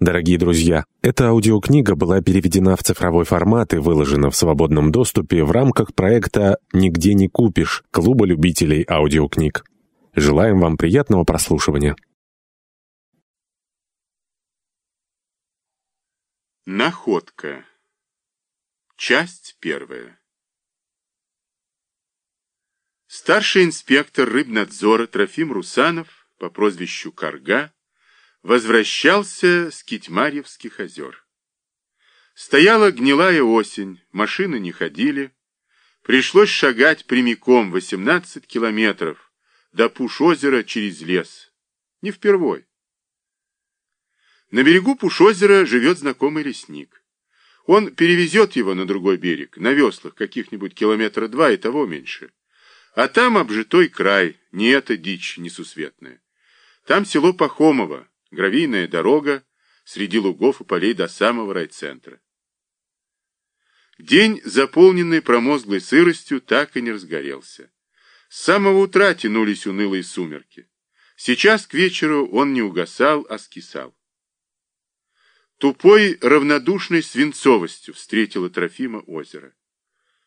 Дорогие друзья, эта аудиокнига была переведена в цифровой формат и выложена в свободном доступе в рамках проекта «Нигде не купишь» Клуба любителей аудиокниг. Желаем вам приятного прослушивания. Находка. Часть первая. Старший инспектор рыбнадзора Трофим Русанов по прозвищу Карга возвращался с Китьмарьевских озер. Стояла гнилая осень, машины не ходили. Пришлось шагать прямиком 18 километров до Пуш-озера через лес. Не впервой. На берегу Пуш-озера живет знакомый лесник. Он перевезет его на другой берег, на веслах, каких-нибудь километра два и того меньше. А там обжитой край, не эта дичь несусветная. Там село Пахомово, Гравийная дорога среди лугов и полей до самого райцентра. День, заполненный промозглой сыростью, так и не разгорелся. С самого утра тянулись унылые сумерки. Сейчас к вечеру он не угасал, а скисал. Тупой, равнодушной свинцовостью встретило Трофима озеро.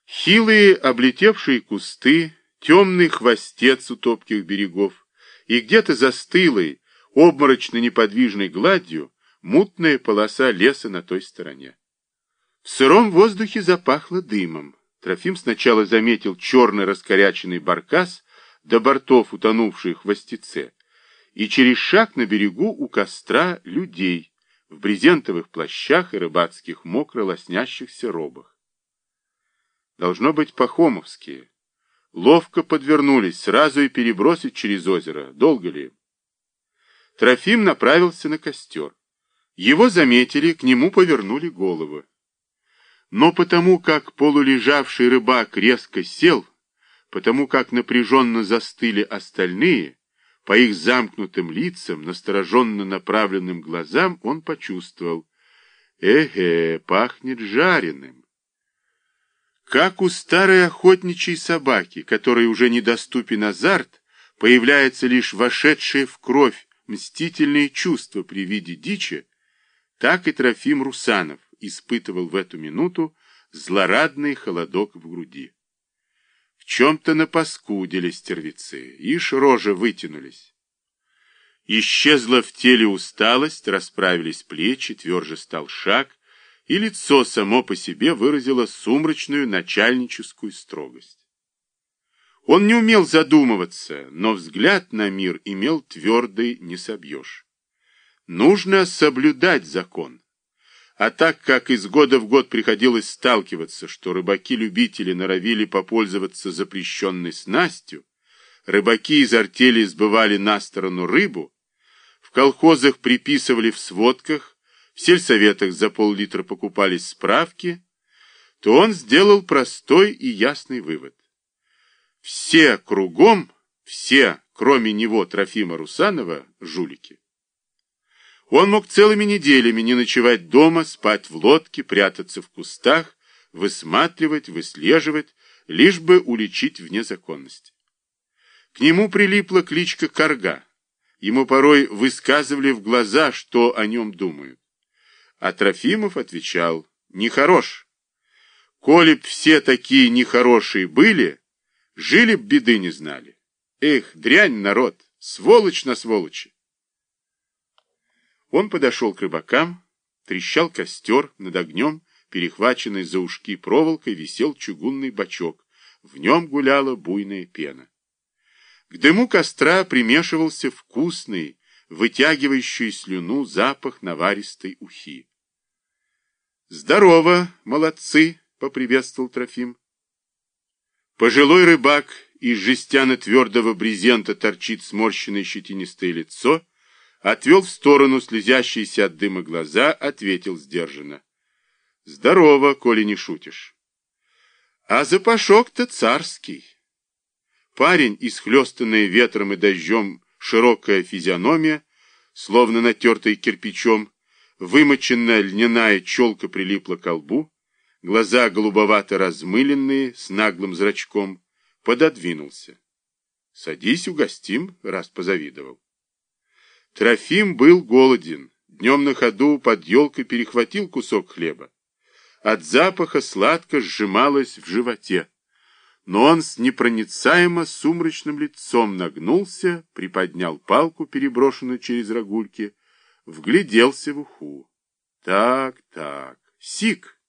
Хилые, облетевшие кусты, темный хвостец у топких берегов и где-то застылый, обморочно неподвижной гладью мутная полоса леса на той стороне. В сыром воздухе запахло дымом. Трофим сначала заметил черный раскоряченный баркас до бортов утонувшей хвостице, и через шаг на берегу у костра людей в брезентовых плащах и рыбацких мокро лоснящихся робах. Должно быть пахомовские. Ловко подвернулись, сразу и перебросить через озеро. Долго ли? Трофим направился на костер. Его заметили, к нему повернули головы. Но потому как полулежавший рыбак резко сел, потому как напряженно застыли остальные, по их замкнутым лицам, настороженно направленным глазам, он почувствовал. Эхе, пахнет жареным. Как у старой охотничьей собаки, которой уже недоступен азарт, появляется лишь вошедшая в кровь мстительные чувства при виде дичи, так и Трофим Русанов испытывал в эту минуту злорадный холодок в груди. В чем-то напаскудили стервецы, ишь рожи вытянулись. Исчезла в теле усталость, расправились плечи, тверже стал шаг, и лицо само по себе выразило сумрачную начальническую строгость. Он не умел задумываться, но взгляд на мир имел твердый «не собьешь». Нужно соблюдать закон. А так как из года в год приходилось сталкиваться, что рыбаки-любители норовили попользоваться запрещенной снастью, рыбаки из артели сбывали на сторону рыбу, в колхозах приписывали в сводках, в сельсоветах за пол-литра покупались справки, то он сделал простой и ясный вывод. Все кругом, все, кроме него, Трофима Русанова, жулики. Он мог целыми неделями не ночевать дома, спать в лодке, прятаться в кустах, высматривать, выслеживать, лишь бы уличить в незаконности. К нему прилипла кличка Карга. Ему порой высказывали в глаза, что о нем думают. А Трофимов отвечал, нехорош. Коли б все такие нехорошие были, Жили б беды не знали. Эх, дрянь народ, сволочь на сволочи. Он подошел к рыбакам, трещал костер, над огнем, перехваченный за ушки проволокой, висел чугунный бачок. В нем гуляла буйная пена. К дыму костра примешивался вкусный, вытягивающий слюну запах наваристой ухи. «Здорово, молодцы!» — поприветствовал Трофим. Пожилой рыбак из жестяно-твердого брезента торчит сморщенное щетинистое лицо, отвел в сторону слезящиеся от дыма глаза, ответил сдержанно. Здорово, коли не шутишь. А запашок-то царский. Парень, исхлестанный ветром и дождем, широкая физиономия, словно натертая кирпичом, вымоченная льняная челка прилипла к лбу, глаза голубовато размыленные, с наглым зрачком, пододвинулся. «Садись, угостим», — раз позавидовал. Трофим был голоден, Днем на ходу под елкой перехватил кусок хлеба. От запаха сладко сжималось в животе. Но он с непроницаемо сумрачным лицом нагнулся, приподнял палку, переброшенную через рогульки, вгляделся в уху. Так, так, сик.